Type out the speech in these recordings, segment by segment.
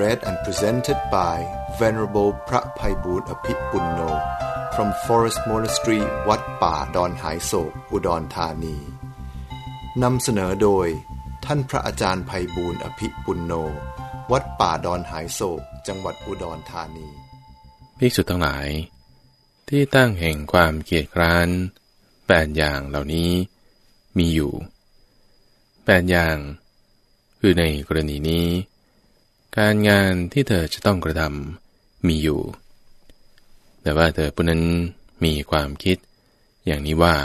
read and presented by Venerable พระภัยบูรณ์อภิปุณโน from Forest Monastery วัดป่าดอนหายโศกอุดรธานีนำเสนอโดย ท่านพระอาจารย์ภัยบูรณ์อภิปุณโน วัดป่าดอนหายโศกจังหวัดอุดรธานีภิกษุทั้งหลาย ที่ตั้งแห่งความเกียดคร้านแปดอย่างเหล่านี้มีอยู่แปดอย่าง คือในกรณีนี้ การงานที่เธอจะต้องกระทำมีอยู่ แต่ว่าเธอผู้นั้นมีความคิด อย่างนี้ว่า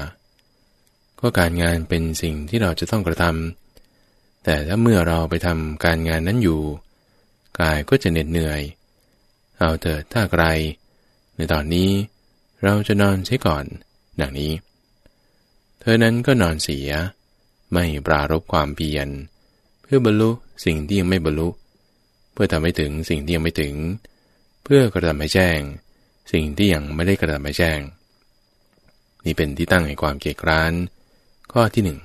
ก็การงานเป็นสิ่งที่เราจะต้องกระทำแต่ถ้าเมื่อเราไปทำการงานนั้นอยู่ กายก็จะเหน็ดเหนื่อย เอาเถิดถ้าไกล ในตอนนี้ เราจะนอนเสียก่อน ดังนี้ เธอนั้นก็นอนเสีย ไม่ปรารบความเพียร เพื่อบรรลุสิ่งที่ยังไม่บรรลุเเพื่อทำให้ถึงสิ่งที่ยังไม่ถึง เพื่อกระทำให้แจ้ง สิ่งที่ยังไม่ได้กระทำให้แจ้ง นี่เป็นที่ตั้งแห่งความเกียดคร้าน ข้อที่หนึ่ง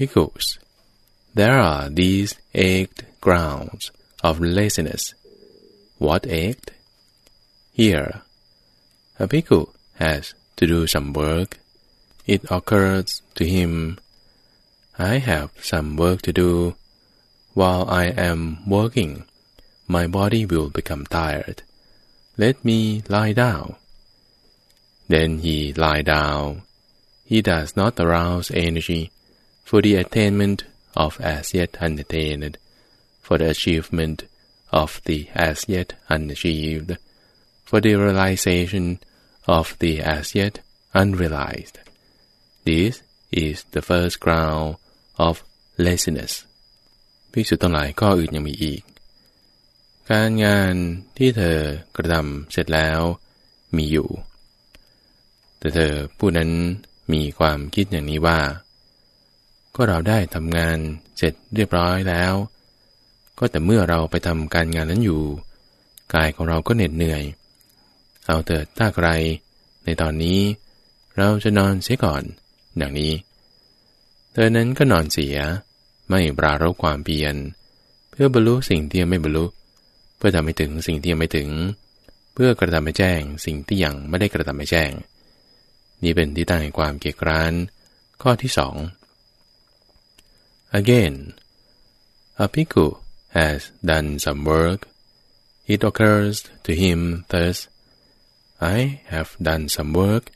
Because there are these eight grounds of laziness. What eight? Here, a bhikkhu has to do some work. It occurs to him, I have some work to do. While I am working, my body will become tired. Let me lie down. Then he lie down. He does not arouse energy for the attainment of as yet unattained, for the achievement of the as yet unachieved, for the realization of the as yet unrealized. This is the first ground of laziness. ภิกษุทั้งหลายข้ออื่นยังมีอีก การงานที่เธอกระทำเสร็จแล้วมีอยู่ แต่เธอผู้นั้นมีความคิดอย่างนี้ว่า ก็เราได้ทำงานเสร็จเรียบร้อยแล้ว ก็แต่เมื่อเราไปทำการงานนั้นอยู่ กายของเราก็เหน็ดเหนื่อย เอาเถิดถ้าใคร ในตอนนี้ เราจะนอนเสียก่อน ดังนี้ เธอนั้นก็นอนเสีย ไม่ปรารบความเพียร เพื่อบรรลุสิ่งที่ยังไม่บรรลุ เพื่อทำให้ถึงสิ่งที่ยังไม่ถึง เพื่อกระทำให้แจ้งสิ่งที่ยังไม่ได้กระทำให้แจ้ง นี่เป็นที่ตั้งแห่งความเกียดคร้าน ข้อที่สอง Again, a bhikkhu has done some work. It occurs to him thus, I have done some work.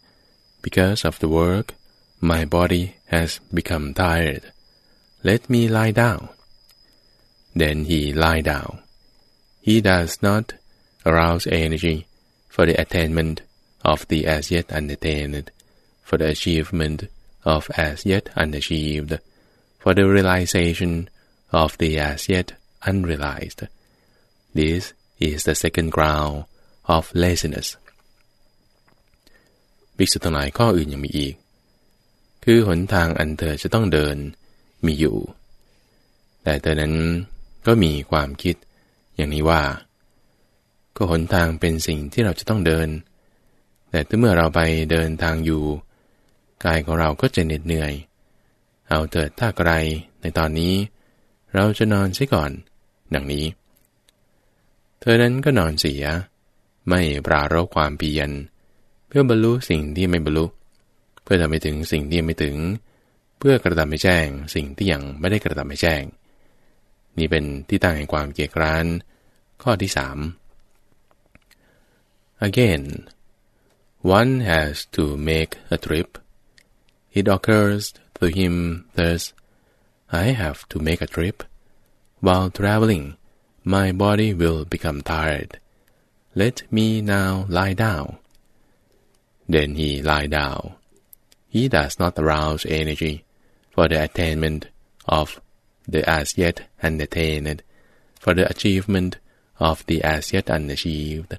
Because of the work, my body has become tired. Let me lie down. Then he lie down. He does not arouse energy for the attainment of the as yet unattained, for the achievement of as yet unachieved, for the realization of the as yet unrealized. This is the second ground of laziness. ภิกษุทั้งหลายข้ออื่นยังมีอีก คือหนทางอันเธอจะต้องเดิน มีอยู่ แต่เธอนั้นก็มีความคิดอย่างนี้ว่า ก็หนทางเป็นสิ่งที่เราจะต้องเดิน แต่ถ้าเมื่อเราไปเดินทางอยู่ กายของเราก็จะเหน็ดเหนื่อย เอาเถิดถ้าไกลในตอนนี้ เราจะนอนเสียก่อน ดังนี้ เธอนั้นก็นอนเสีย ไม่ปรารบความเพียรเพื่อบรรลุสิ่งที่ไม่บรรลุ เพื่อทำให้ถึงสิ่งที่ไม่ถึง พื่อกระทำให้แจ้ง สิ่งที่ยังไม่ได้กระทำให้แจ้ง นี่เป็นที่ตั้งแห่งความเกียดคร้าน ข้อที่สาม Again, one has to make a trip. It occurs to him thus, I have to make a trip. While traveling, my body will become tired. Let me now lie down. Then he lie down. He does not arouse energy for the attainment of the as yet unattained, for the achievement of the as yet unachieved,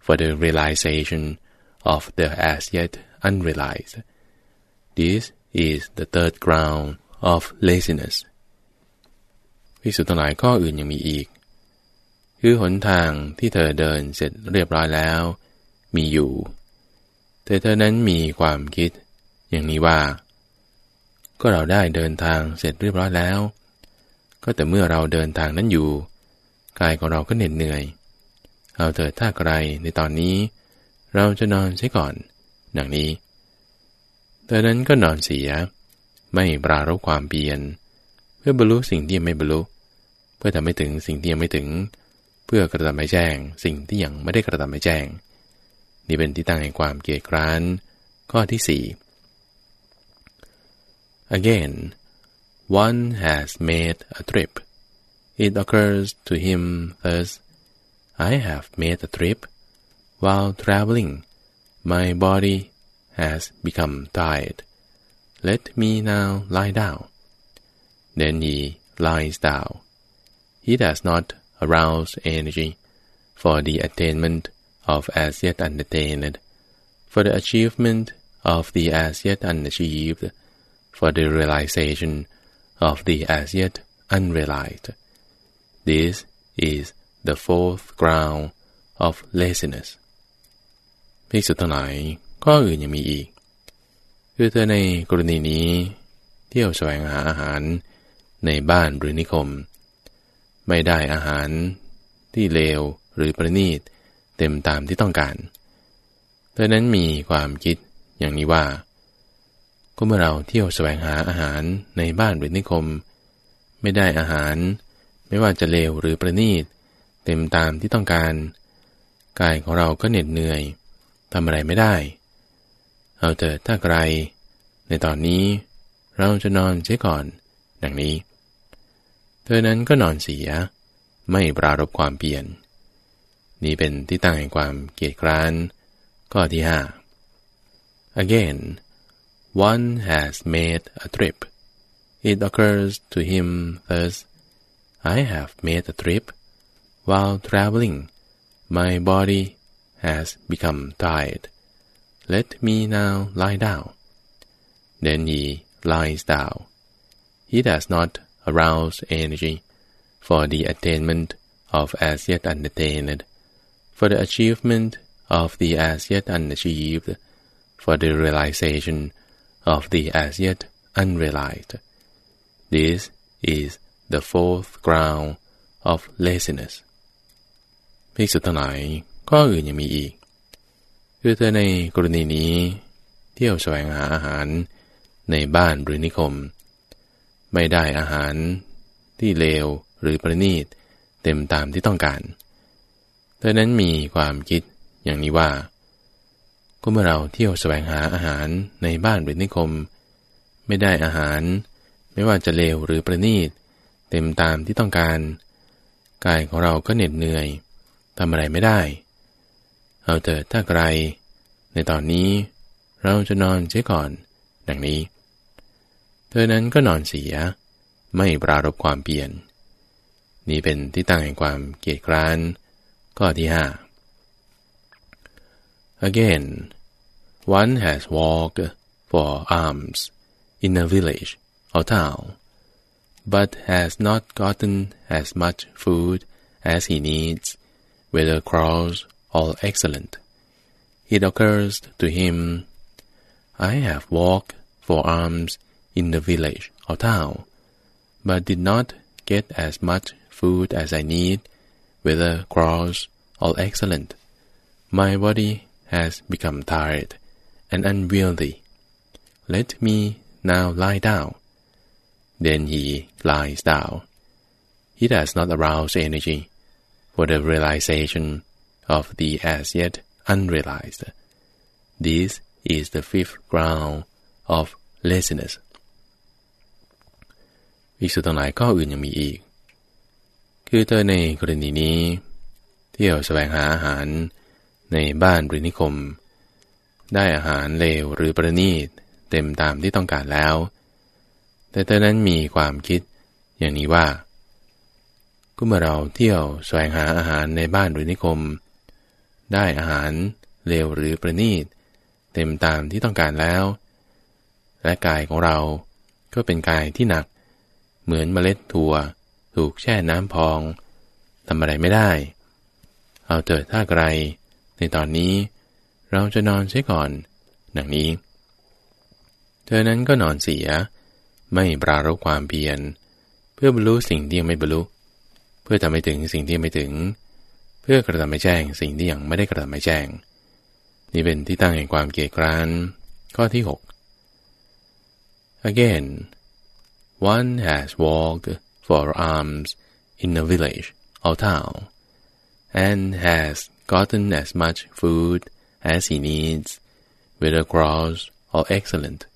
for the realization of the as yet unrealized. This is the third ground of laziness. พิสุทั้งหลายข้ออื่นยังมีอีก คือหนทางที่เธอเดินเสร็จเรียบร้อยแล้ว มีอยู่ แต่เธอนั้นมีความคิด อย่างนี้ว่า ก็เราได้เดินทางเสร็จเรียบร้อยแล้ว ก็แต่เมื่อเราเดินทางนั้นอยู่ กายของเราก็เหน็ดเหนื่อย เอาเถิดถ้าไกลในตอนนี้ เราจะนอนใช่ก่อน ดังนี้เธอนั้นก็นอนเสีย ไม่ปรารบความเพียร เพื่อบรรลุสิ่งที่ยังไม่บรรลุ เพื่อทำให้ถึงสิ่งที่ยังไม่ถึง เพื่อกระทำให้แจ้ง สิ่งที่ยังไม่ได้กระทำให้แจ้ง นี่เป็นที่ตั้งแห่งความเกียดคร้าน ข้อที่สี่ Again one has made a trip. It occurs to him thus I have made a trip while traveling. My body has become tired. Let me now lie down. Then he lies down. He does not arouse energy for the attainment of as yet unattained, for the achievement of the as yet unachieved, for the realization of the as yet unrealized. This is the fourth ground of laziness. ภิกษุทั้งหลายข้ออื่นยังมีอีก คือเธอในกรณีนี้ เที่ยวแสวงหาอาหารในบ้านหรือนิคม ไม่ได้อาหารที่เลวหรือประณีตเต็มตามที่ต้องการ เธอนั้นมีความคิดอย่างนี้ว่า ก็เมื่อเราเที่ยวแสวงหาอาหารในบ้านหรือนิคม ไม่ได้อาหาร ไม่ว่าจะเลวหรือประณีต เต็มตามที่ต้องการ กายของเราก็เหน็ดเหนื่อยทำอะไรไม่ได้ เอาเถิดถ้าไกลในตอนนี้ เราจะนอนเสียก่อน ดังนี้ เธอนั้นก็นอนเสีย ไม่ปรารบความเปลี่ยน นี้เป็นที่ตั้งแห่งความเกียดคร้านข้อที่ห้า Again one has made a trip. It occurs to him thus I have made a trip while traveling. My body has become tired. Let me now lie down. Then he lies down. He does not arouse energy for the attainment of as yet unattained, for the achievement of the as yet unachieved, for the realization of the as yet unrealized. This is the fourth ground of laziness. ภิกษุทั้งหลายข้ออื่นยังมีอีก คือเธอในกรณีนี้ เที่ยวแสวงหาอาหารในบ้านหรือนิคม ไม่ได้อาหารที่เลวหรือประณีตเต็มตามที่ต้องการ เธอนั้นมีความคิดอย่างนี้ว่า ก็เมื่อเราเที่ยวแสวงหาอาหารในบ้านหรือนิคม ไม่ได้อาหาร ไม่ว่าจะเลวหรือประณีต เต็มตามที่ต้องการกายของเราก็เหน็ดเหนื่อยทำอะไรไม่ได้ เอาเถิดถ้าไกลในตอนนี้เราจะนอนเสียก่อน ดังนี้ เธอนั้นก็นอนเสีย ไม่ปรารบความเปลี่ยน นี่เป็นที่ตั้งแห่งความเกียดคร้านข้อที่ห้า Again one has walked for alms in a village or town but has not gotten as much food as he needs, whether cross or excellent. It occurs to him, I have walked for alms in the village or town, but did not get as much food as I need, whether cross or excellent. My body has become tired and unwieldy. Let me now lie down. Then he lies down. He does not arouse energy for the realization of the as yet unrealized. This is the fifth ground of laziness. วิสุทธ์ทั้งหลายข้ออื่นยังมีอีก คือเธอในกรณีนี้ เที่ยวแสวงหาอาหารในบ้านหรือนิคม ได้อาหารเลวหรือประณีตเต็มตามที่ต้องการแล้ว แต่เธอนั้นมีความคิดอย่างนี้ว่า ก็เมื่อเราเที่ยวแสวงหาอาหารในบ้านหรือนิคม ได้อาหารเลวหรือประณีตเต็มตามที่ต้องการแล้ว และกายของเราก็เป็นกายที่หนัก เหมือนเมล็ดถั่วถูกแช่น้ำพองทำอะไรไม่ได้ เอาเถิดถ้าไกลในตอนนี้ เราจะนอนเสียก่อนดังนี้ เธอนั้นก็นอนเสีย ไม่ปรารบความเพียร เพื่อบรรลุสิ่งที่ยังไม่บรรลุ เพื่อทำให้ถึงสิ่งที่ยังไม่ถึง เพื่อกระทำไม่แจ้งสิ่งที่ยังไม่ได้กระทำไม่แจ้ง นี่เป็นที่ตั้งแห่งความเกียดคร้าน ข้อที่ 6 Again one has walked for alms in a village or town and has gotten as much food as he needs whether gross or excellent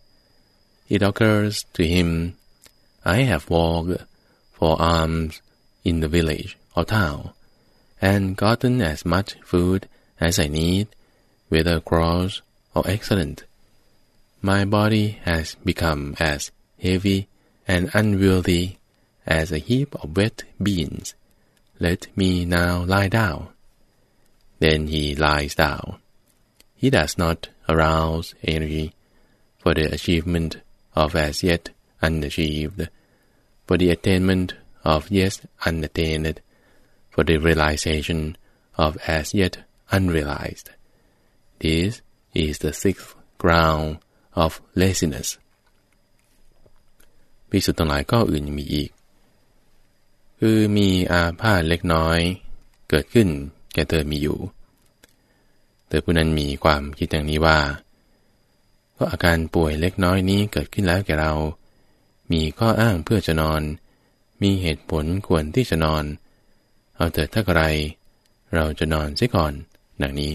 it occurs to him I have walked for alms in the village or town, and gotten as much food as I need, whether gross or excellent. My body has become as heavy and unwieldy as a heap of wet beans. Let me now lie down. Then he lies down He does not arouse energy for the achievement of as yet unachieved, for the attainment of yet unattained, for the realization of as yet unrealized. This is the sixth ground of laziness. ภิกษุทั้งหลายก็อื่นยังมีอีก คือมีอาพาธเล็กน้อย เกิดขึ้นแก่เธอมีอยู่ เธอผู้นั้นมีความคิดอย่างนี้ว่า ก็อาการป่วยเล็กน้อยนี้เกิดขึ้นแล้วแก่เรา มีข้ออ้างเพื่อจะนอน มีเหตุผลควรที่จะนอน เอาเถิดถ้าไร เราจะนอนเสียก่อนดังนี้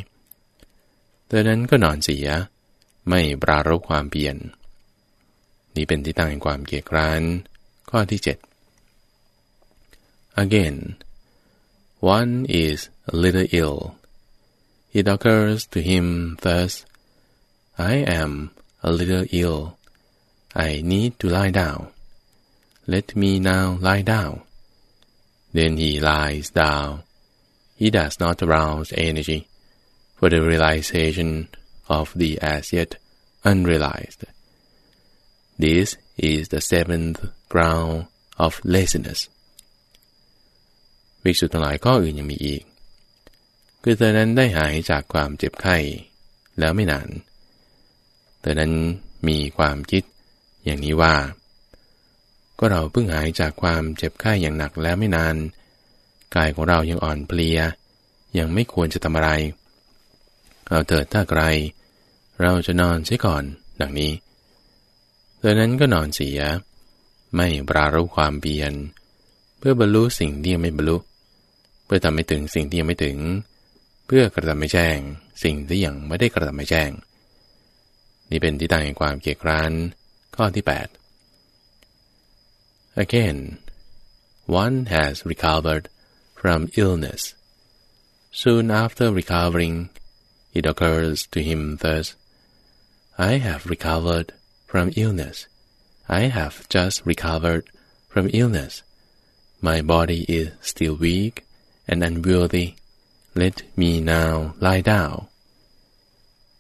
เธอนั้นก็นอนเสีย ไม่ปรารบความเปลี่ยน นี่เป็นที่ตั้งแห่งความเกียดร้าน ข้อที่ 7 Again one is a little ill it occurs to him thus I am a little ill I need to lie down let me now lie down then he lies down he does not arouse energy for the realization of the as yet unrealized. This is the seventh ground of laziness. วิกษุทั้งหลายข้ออื่นยังมีอีก คือเธอนั้นได้หายจากความเจ็บไข้ แล้วไม่นาน เธอนั้นมีความคิดอย่างนี้ว่า ก็เราเพิ่งหายจากความเจ็บไข้อย่างหนักแล้วไม่นาน กายของเรายังอ่อนเพลีย ยังไม่ควรจะทำอะไร เอาเถิดถ้าไกล เราจะนอนเสียก่อนดังนี้ดังนั้นก็นอนเสีย ไม่ปรารบความเบียน เพื่อบรรลุสิ่งที่ยังไม่บรรลุ เพื่อทำให้ถึงสิ่งที่ยังไม่ถึง เพื่อกระทำไม่แจ้ง สิ่งที่ยังไม่ได้กระทำไม่แจ้ง นี่เป็นที่ตั้งแห่งความเกียดคร้านข้อที่ 8 Again one has recovered from illness soon after recovering it occurs to him thus I have recovered from illness. I have just recovered from illness. My body is still weak and unwieldy. Let me now lie down.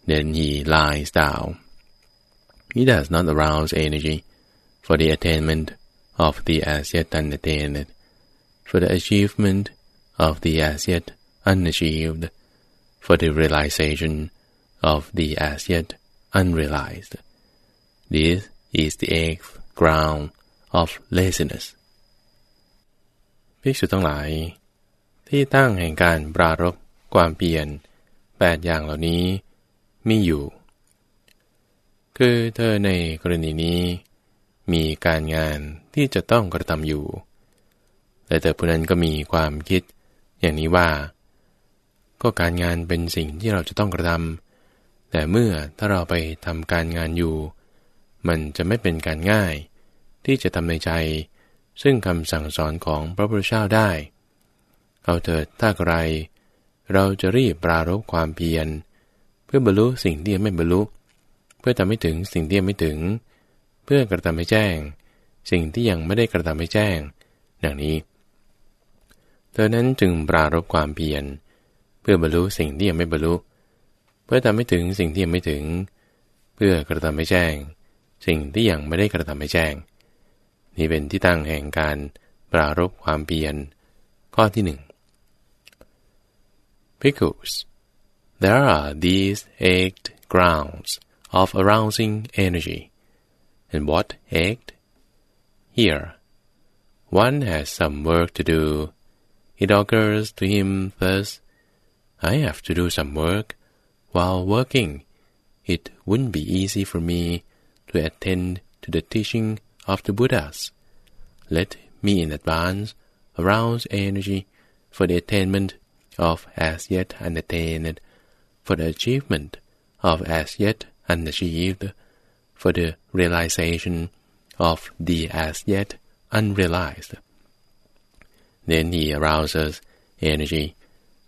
Then he lies down. He does not arouse energy for the attainment of the as yet unattained, for the achievement of the as yet unachieved, for the realization of the as yet unrealized. This is the eighth ground of laziness. ภิกษุทั้งหลาย ที่ตั้งแห่งการปรารบความเปลี่ยนแปดอย่างเหล่านี้มีอยู่ คือเธอในกรณีนี้ มีการงานที่จะต้องกระทำอยู่ แต่เธอผู้นั้นก็มีความคิดอย่างนี้ว่า ก็การงานเป็นสิ่งที่เราจะต้องกระทำแต่เมื่อถ้าเราไปทำการงานอยู่ มันจะไม่เป็นการง่าย ที่จะทำในใจ ซึ่งคำสั่งสอนของพระพุทธเจ้าได้ เอาเถิดถ้าใครเราจะรีบปรารบความเพียร เพื่อบรรลุสิ่งที่ยังไม่บรรลุ เพื่อทำให้ถึงสิ่งที่ยังไม่ถึง เพื่อกระทำให้แจ้ง สิ่งที่ยังไม่ได้กระทำให้แจ้ง ดังนี้ เธอนั้นจึงปรารบความเพียร เพื่อบรรลุสิ่งที่ยังไม่บรรลุ เพื่อทำให้ถึงสิ่งที่ยังไม่ถึง เพื่อกระทำให้แจ้ง สิ่งที่ยังไม่ได้กระทำให้แจ้ง นี่เป็นที่ตั้งแห่งการปรารบความเพียร ข้อที่หนึ่ง Pickles There are these eight grounds of arousing energy. And what eight? Here, one has some work to do. It occurs to him thus, I have to do some work. While working, it wouldn't be easy for me to attend to the teaching of the Buddhas. Let me in advance arouse energy for the attainment of as yet unattained, for the achievement of as yet unachieved, for the realization of the as yet unrealized. Then he arouses energy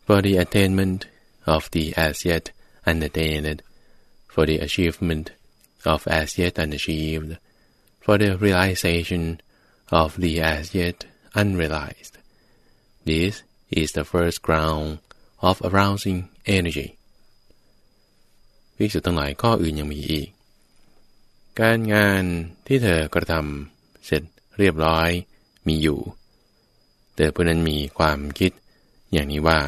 for the attainment of the as yet unattained, for the achievement of as yet unachieved, for the realization of the as yet unrealized. This is the first ground of arousing energy. วิสุทธ์ทั้งหลายข้ออื่นยังมีอีก การงานที่เธอกระทำเสร็จเรียบร้อยมีอยู่แต่ผู้นั้นมีความคิดอย่างนี้ว่า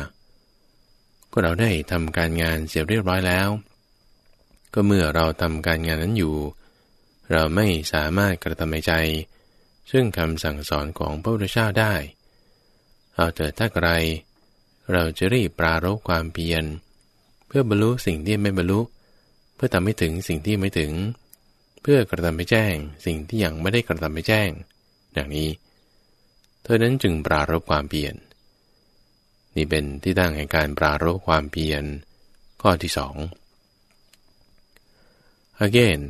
ก็เราได้ทำการงานเสร็จเรียบร้อยแล้ว ก็เมื่อเราทำการงานนั้นอยู่ เราไม่สามารถกระทำในใจ ซึ่งคำสั่งสอนของพระพุทธเจ้าได้ เอาเถิดถ้าใคร เราจะรีบปรารบความเพียร เพื่อบรรลุสิ่งที่ไม่บรรลุ เพื่อทำให้ถึงสิ่งที่ไม่ถึง เพื่อกระทำให้แจ้ง สิ่งที่ยังไม่ได้กระทำให้แจ้ง ดังนี้ เธอนั้นจึงปรารบความเพียรนี่เป็นที่ตั้งแห่งการปรารบความเพียรข้อที่สอง Again,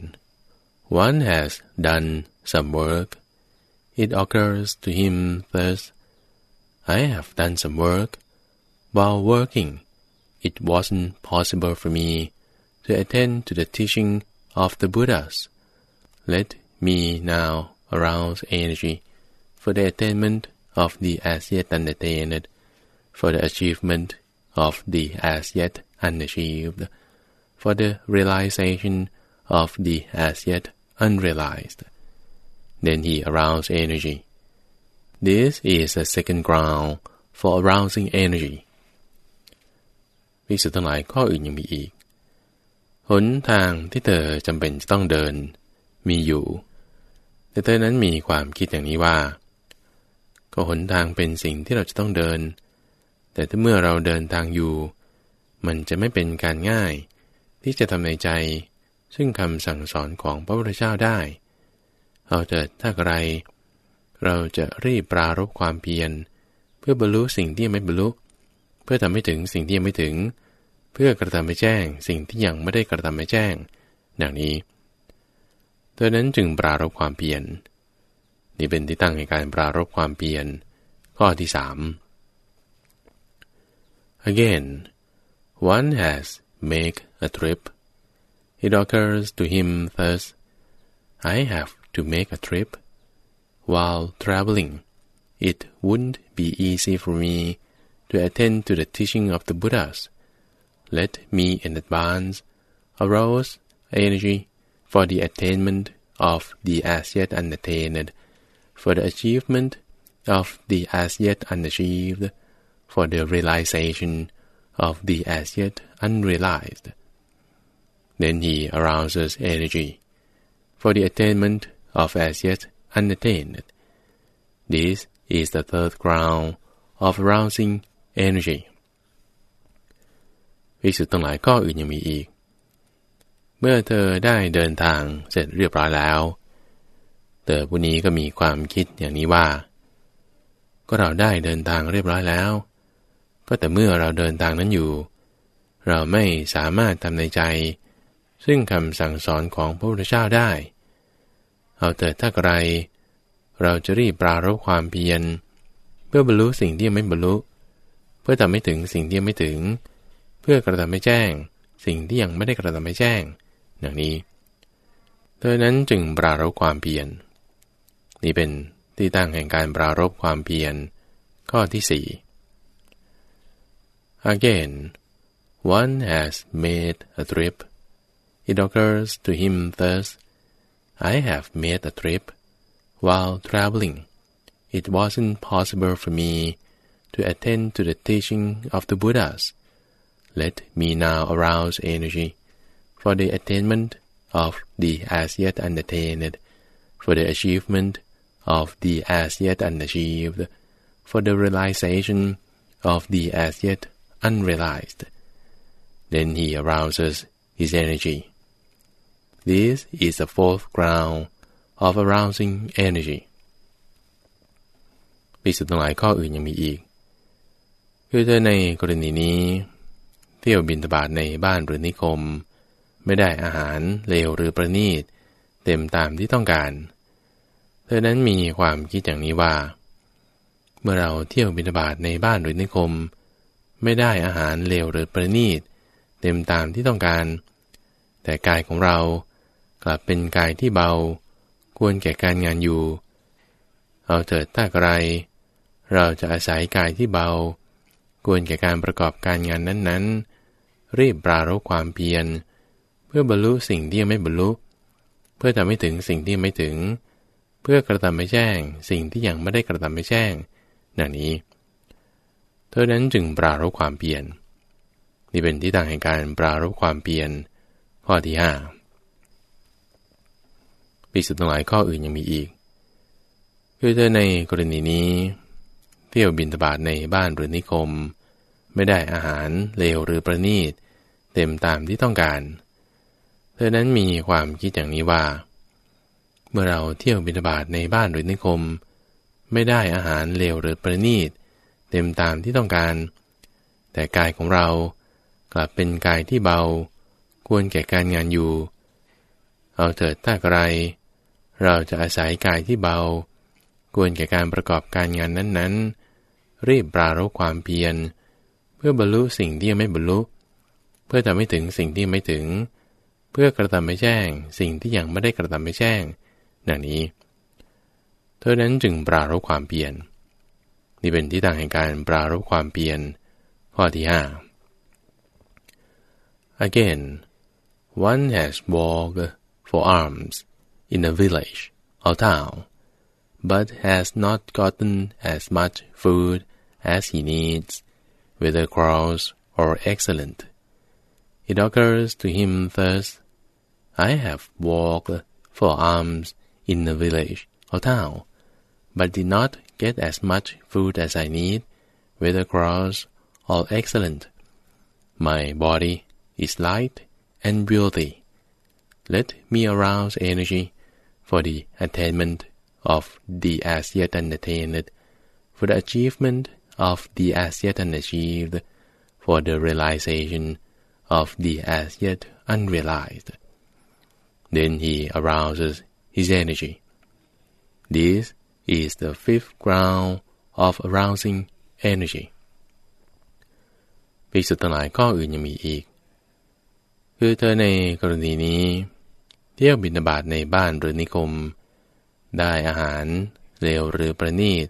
one has done some work. It occurs to him thus, I have done some work. While working, it wasn't possible for me to attend to the teaching of the Buddhas. Let me now arouse energy for the attainment of the as yet unattained, for the achievement of the as yet unachieved, for the realization of the as yet unrealized. Then he aroused energy. This is the second ground for arousing energy. วิสุทธ์ทั้งหลายข้ออื่นยังมีอีก หนทางที่เธอจำเป็นจะต้องเดิน มีอยู่ แต่เธอนั้นมีความคิดอย่างนี้ว่า ก็หนทางเป็นสิ่งที่เราจะต้องเดิน แต่ถ้าเมื่อเราเดินทางอยู่ มันจะไม่เป็นการง่าย ที่จะทำในใจ ซึ่งคำสั่งสอนของพระพุทธเจ้าได้ เอาเถิดถ้าใคร เราจะรีบปรารบความเพียร เพื่อบรรลุสิ่งที่ยังไม่บรรลุ เพื่อทำให้ถึงสิ่งที่ยังไม่ถึง เพื่อกระทำให้แจ้ง สิ่งที่ยังไม่ได้กระทำให้แจ้ง ดังนี้เธอนั้นจึงปรารบความเพียรนี่เป็นที่ตั้งในการปรารบความเพียรข้อที่สาม Again, one has make a trip. It occurs to him thus, I have to make a trip. While traveling, it wouldn't be easy for me to attend to the teaching of the Buddhas. Let me in advance arouse energy for the attainment of the as yet unattained, for the achievement of the as yet unachieved, for the realization of the as yet unrealized. Then he arouses energy for the attainment of as yet unattained. This is the third ground of rousing energy. วิสุทธ์ทั้งหลายข้ออื่นยังมีอีก เมื่อเธอได้เดินทางเสร็จเรียบร้อยแล้ว เธอผู้นี้ก็มีความคิดอย่างนี้ว่า ก็เราได้เดินทางเรียบร้อยแล้ว ก็แต่เมื่อเราเดินทางนั้นอยู่ เราไม่สามารถทำในใจ ซึ่งคำสั่งสอนของพระพุทธเจ้าได้ เอาเถิดถ้าใครเราจะรีบปรารบความเพียร เพื่อบรรลุสิ่งที่ยังไม่บรรลุ เพื่อทำให้ถึงสิ่งที่ยังไม่ถึง เพื่อกระทำให้แจ้ง สิ่งที่ยังไม่ได้กระทำให้แจ้งดังนี้เธอนั้นจึงปรารบความเพียร นี่เป็นที่ตั้งแห่งการปรารบความเพียร ข้อที่สี่ Again, one has made a trip. It occurs to him thus, I have made a trip. While traveling, it wasn't possible for me to attend to the teaching of the Buddhas. Let me now arouse energy for the attainment of the as yet unattained, for the achievement of the as yet unachieved, for the realization of the as yet unrealized. Then he arouses his energy. This is the fourth ground of arousing energy ปิสุดทั้งหลายข้ออื่นยังมีอีก คือถ้าในกรณีนี้ เที่ยวบินตบาทในบ้านหรือนิคม ไม่ได้อาหารเลวหรือประณีต เต็มตามที่ต้องการ เธอนั้นมีความคิดอย่างนี้ว่า เมื่อเราเที่ยวบินตบาทในบ้านหรือนิคม ไม่ได้อาหารเลวหรือประณีต เต็มตามที่ต้องการ แต่กายของเรา ลับเป็นกายที่เบา ควรแก่การงานอยู่ เอาเถิดถ้าไรเราจะอาศัยกายที่เบา ควรแก่การประกอบการงานนั้นๆ รีบปรารบความเพียร เพื่อบรรลุสิ่งที่ยังไม่บรรลุ เพื่อทำให้ถึงสิ่งที่ไม่ถึง เพื่อกระทำไม่แจ้ง สิ่งที่ยังไม่ได้กระทำไม่แจ้งนังนี้เท่านั้นจึงปรารบความเพียรนี่เป็นที่ต่างแห่งการปรารบความเพียรข้อที่ห้า ปีสุดทั้งหลายข้ออื่นยังมีอีก คือถ้าในกรณีนี้ เที่ยวบินตบาทในบ้านหรือนิคม ไม่ได้อาหารเลวหรือประณีต เต็มตามที่ต้องการ เธอนั้นมีความคิดอย่างนี้ว่า เมื่อเราเที่ยวบินตบาทในบ้านหรือนิคม ไม่ได้อาหารเลวหรือประณีต เต็มตามที่ต้องการ แต่กายของเรากลับเป็นกายที่เบา ควรแก่การงานอยู่ เอาเถิดถ้าไร เราจะอาศัยกายที่เบา ควรแก่การประกอบการงานนั้นๆ รีบปรารบความเพียร เพื่อบรรลุสิ่งที่ยังไม่บรรลุ เพื่อทำให้ถึงสิ่งที่ไม่ถึง เพื่อกระทำไม่แจ้ง สิ่งที่ยังไม่ได้กระทำไม่แจ้งดังนี้เท่านั้นจึงปรารบความเพียรนี่เป็นที่ต่างแห่งการปรารบความเพียรข้อที่ห้า Again one has walked for arms in a village or town, but has not gotten as much food as he needs, whether gross or excellent. It occurs to him thus, I have walked for alms in a village or town, but did not get as much food as I need, whether gross or excellent. My body is light and buoyant. Let me arouse energy for the attainment of the as yet unattained, for the achievement of the as yet unachieved, for the realization of the as yet unrealized. Then he arouses his energy. This is the fifth ground of arousing energy ภิกษุทั้งหลายข้ออื่นยังมีอีก คือเธอในกรณีนี้ เที่ยวบินบาตในบ้านหรือนิคม ได้อาหารเลวหรือประณีต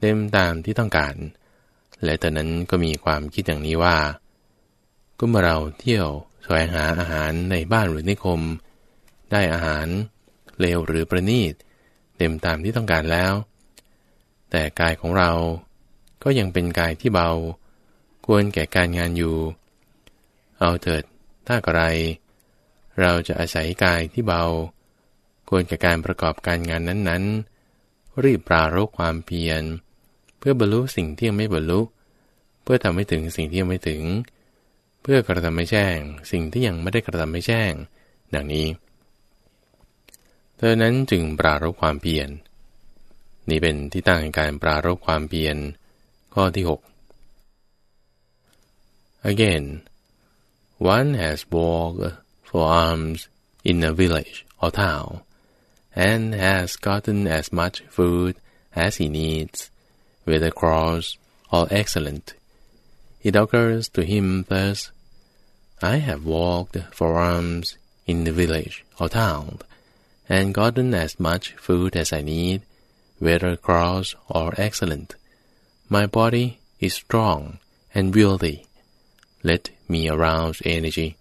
เต็มตามที่ต้องการ และตอนนั้นก็มีความคิดอย่างนี้ว่า ก็เมื่อเราเที่ยวแสวงหาอาหารในบ้านหรือนิคม ได้อาหารเลวหรือประณีตเต็มตามที่ต้องการแล้ว แต่กายของเราก็ยังเป็นกายที่เบา ควรแก่การงานอยู่ เอาเถิดถ้าอะไร เราจะอาศัยกายที่เบา ควรแก่การประกอบการงานนั้นๆ รีบปรารบความเพียร เพื่อบรรลุสิ่งที่ยังไม่บรรลุ เพื่อทำให้ถึงสิ่งที่ยังไม่ถึง เพื่อกระทำไม่แจ้ง สิ่งที่ยังไม่ได้กระทำไม่แจ้ง ดังนี้ เธอนั้นจึงปรารบความเพียร นี่เป็นที่ตั้งในการปรารบความเพียร ข้อที่ 6 Again one has walked for alms in a village or town, and has gotten as much food as he needs, whether coarse or excellent. It occurs to him thus, I have walked for alms in the village or town, and gotten as much food as I need, whether coarse or excellent. My body is strong and wieldy. let me arouse energy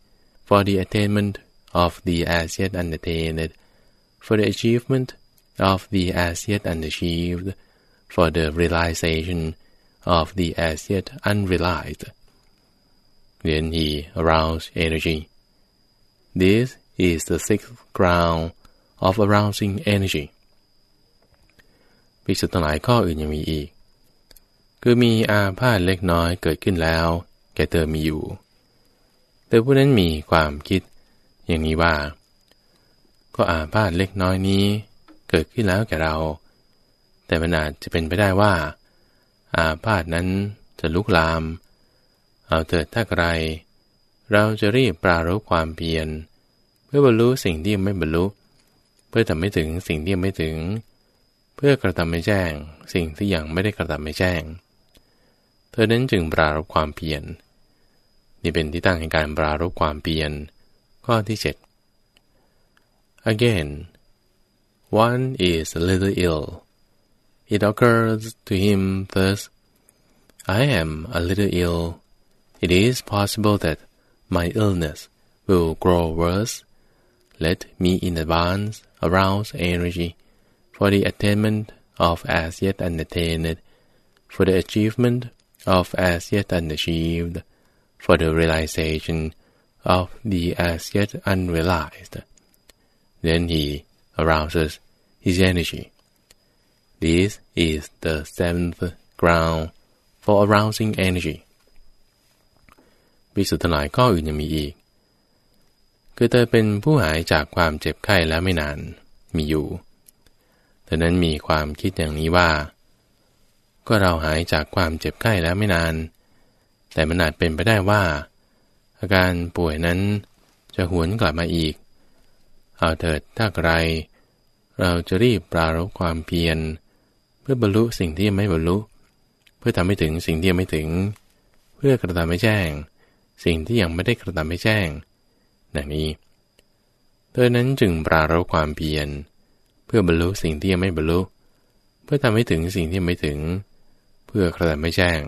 for the attainment of the as yet unattained, for the achievement of the as yet unachieved, for the realization of the as yet unrealized. Then he aroused energy. This is the sixth ground of arousing energy. ภิกษุทั้งหลายข้ออื่นยังมีอีก คือมีอาพาธเล็กน้อยเกิดขึ้นแล้ว แก่เธอมีอยู่ แต่ผู้นั้นมีความคิด อย่างนี้ว่า ก็อาพาธเล็กน้อยนี้ เกิดขึ้นแล้วแก่เรา แต่มันอาจจะเป็นไปได้ว่า อาพาธนั้นจะลุกลาม เอาเถิดถ้าใคร เราจะรีบปรารบความเพียร เพื่อบรรลุสิ่งที่ยังไม่บรรลุ เพื่อทำไม่ถึงสิ่งที่ยังไม่ถึง เพื่อกระทำไม่แจ้ง สิ่งที่ยังไม่ได้กระทำไม่แจ้ง เธอนั้นจึงปรารบความเพียร นี่เป็นที่ตั้งแห่งการปรารบความเปลี่ยนข้อที่เจ็ด Again one is a little ill it occurs to him thus I am a little ill it is possible that my illness will grow worse let me in advance arouse energy for the attainment of as yet unattained for the achievement of as yet unachieved For the realization of the as yet unrealized. Then he arouses his energy. This is the seventh ground for arousing energy. วิสุทธิหลายข้ออื่นยังมีอีก คือเธอเป็นผู้หายจากความเจ็บไข้แล้วไม่นานมีอยู่แต่นั้นมีความคิดอย่างนี้ว่า ก็เราหายจากความเจ็บไข้แล้วไม่นาน แต่มันอาจเป็นไปได้ว่า อาการป่วยนั้นจะหวนกลับมาอีก เอาเถิดถ้าใคร เราจะรีบปรารบความเพียร เพื่อบรรลุสิ่งที่ไม่บรรลุ เพื่อทำให้ถึงสิ่งที่ยังไม่ถึง เพื่อกระทำให้แจ้ง สิ่งที่ยังไม่ได้กระทำให้แจ้งดังนี้ เธอนั้นจึงปรารบความเพียร เพื่อบรรลุสิ่งที่ยังไม่บรรลุ เพื่อทำให้ถึงสิ่งที่ยังไม่ถึง เพื่อกระทำให้แจ้ง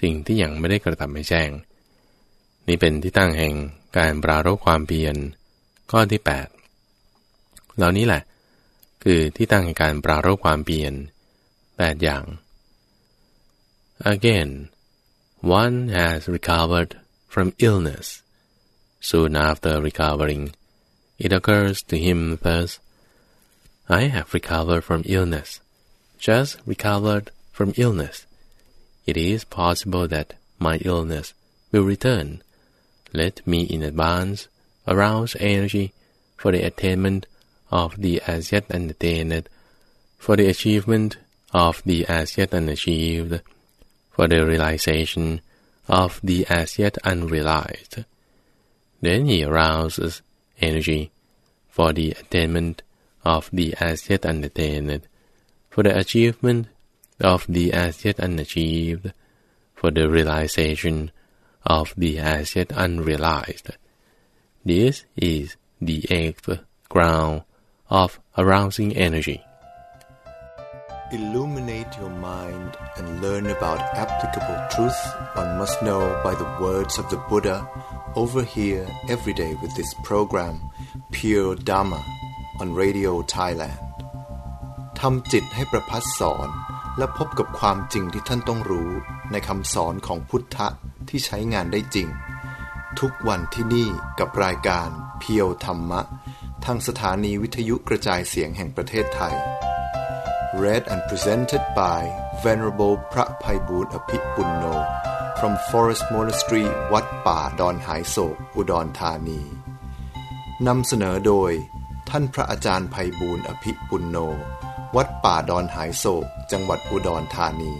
สิ่งที่ยังไม่ได้กระทำไม่แจ้ง นี่เป็นที่ตั้งแห่งการปรารบความเพียรข้อที่ 8 เหล่านี้แหละ คือที่ตั้งแห่งการปรารบความเพียร8อย่าง Again one has recovered from illness soon after recovering it occurs to him thus I have recovered from illness just recovered from illness it is possible that my illness will return. Let me in advance arouse energy for the attainment of the as yet unattained, for the achievement of the as yet unachieved, for the realization of the as yet unrealized. Then he arouses energy for the attainment of the as yet unattained, for the achievement of the as yet unachieved, for the realization of the as yet unrealized. This is the eighth ground of arousing energy. Illuminate your mind and learn about applicable truth one must know by the words of the Buddha over here every day with this program, Pure Dhamma, on Radio Thailand. ทำจิตให้ประพัดสอน และพบกับความจริงที่ท่านต้องรู้ในคำสอนของพุทธะที่ใช้งานได้จริง ทุกวันที่นี่กับรายการเพียวธรรมะ ทางสถานีวิทยุกระจายเสียงแห่งประเทศไทย Read and presented by Venerable พระภัยบูรณ์อภิปุณโน from Forest Monastery วัดป่าดอนหายโศก อุดรธานีนำเสนอโดย ท่านพระอาจารย์ภัยบูรณ์อภิปุณโน วัดป่าดอนหายโศก จังหวัดอุดรธานี